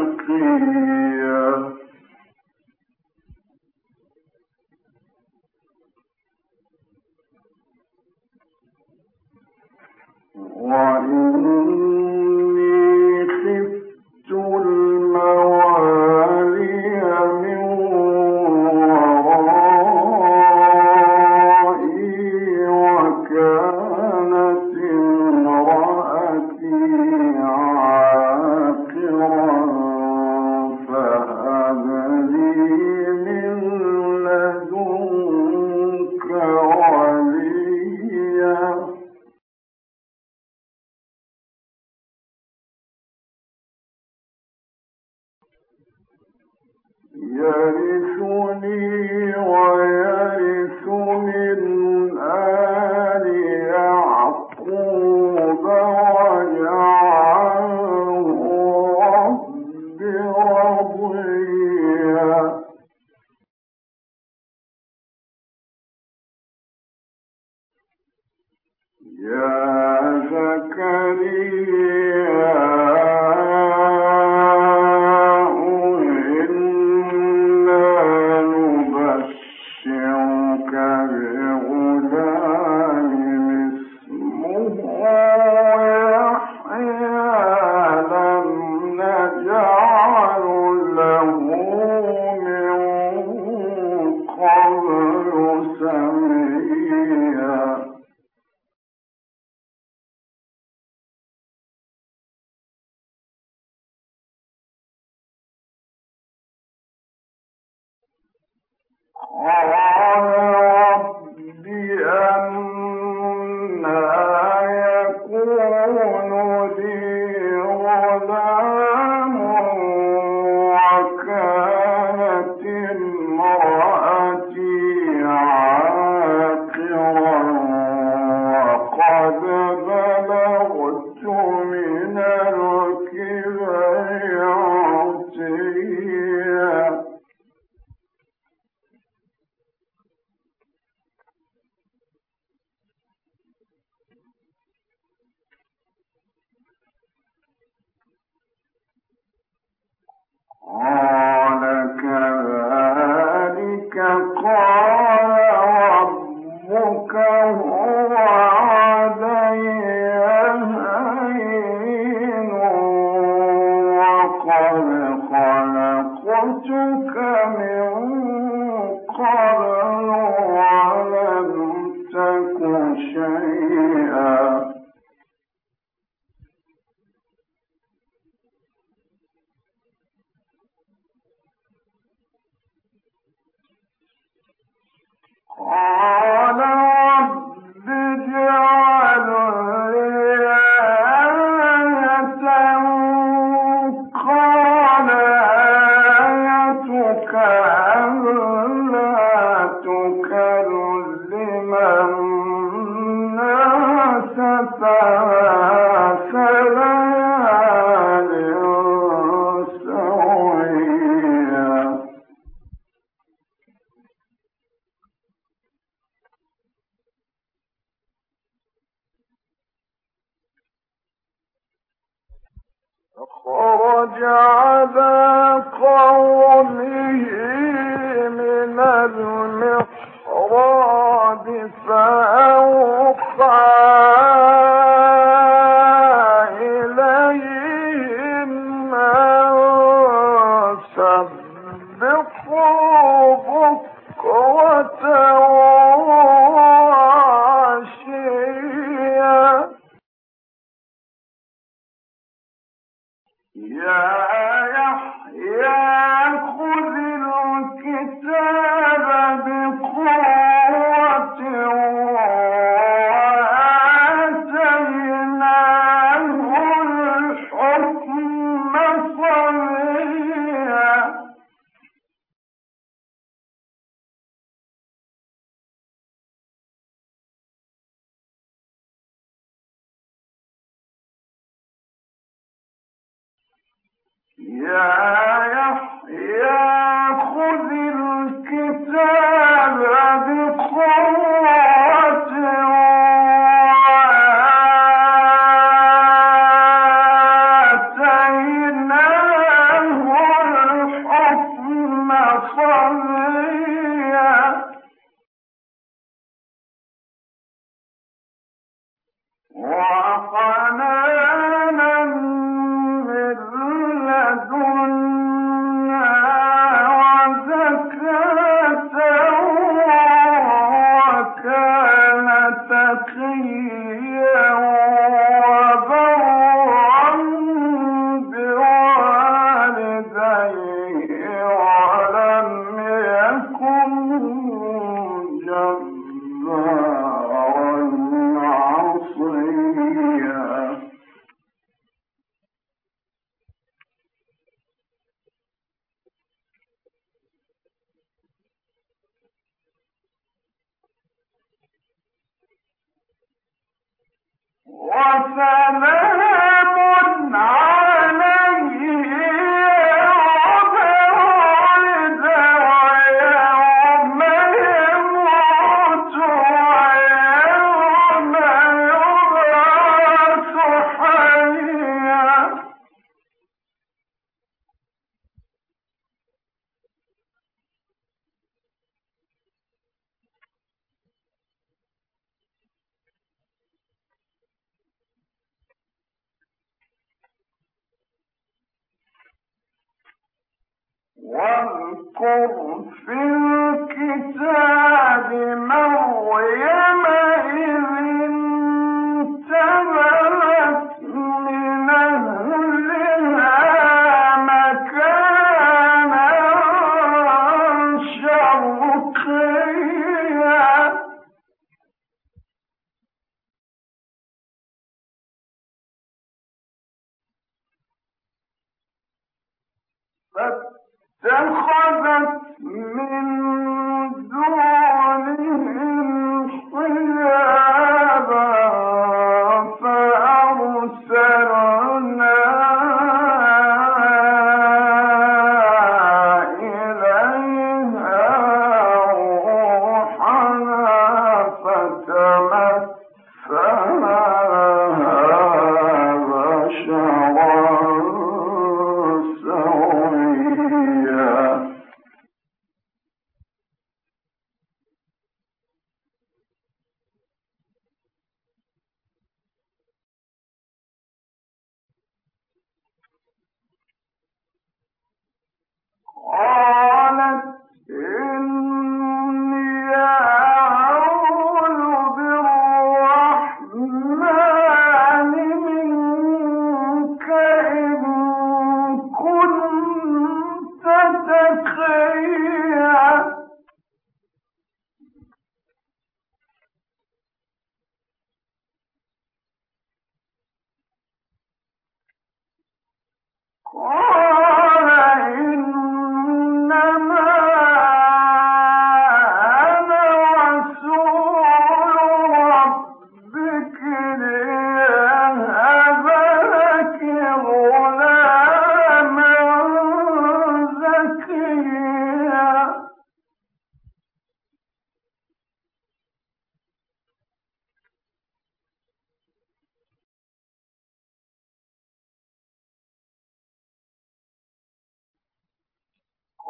القيامة يرثني ويرث من فخرج على قومه من المحراب. وسلام واذكر في الكتاب مريم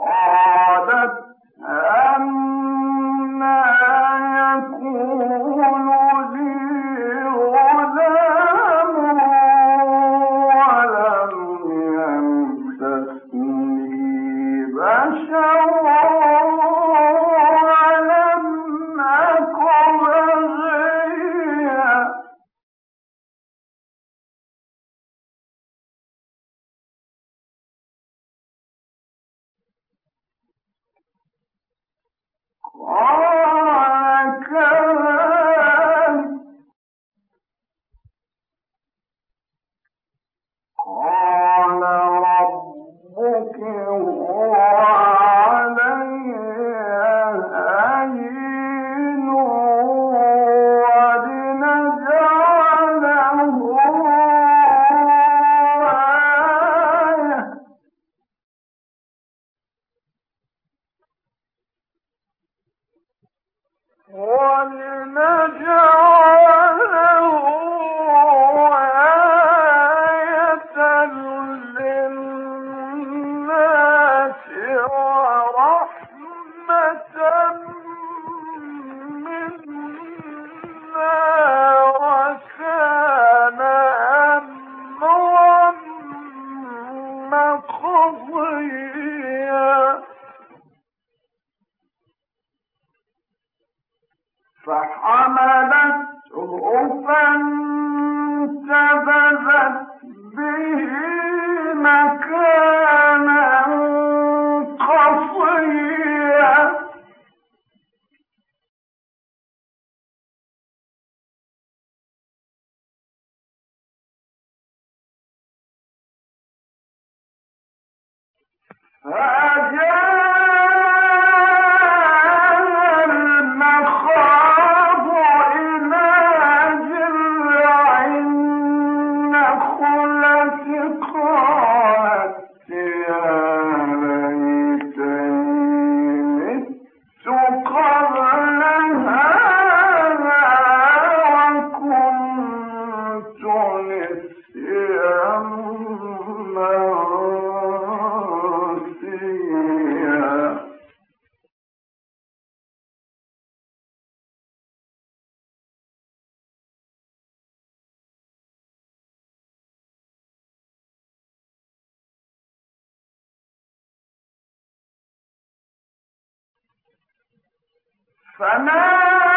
Oh. Ah, فناداها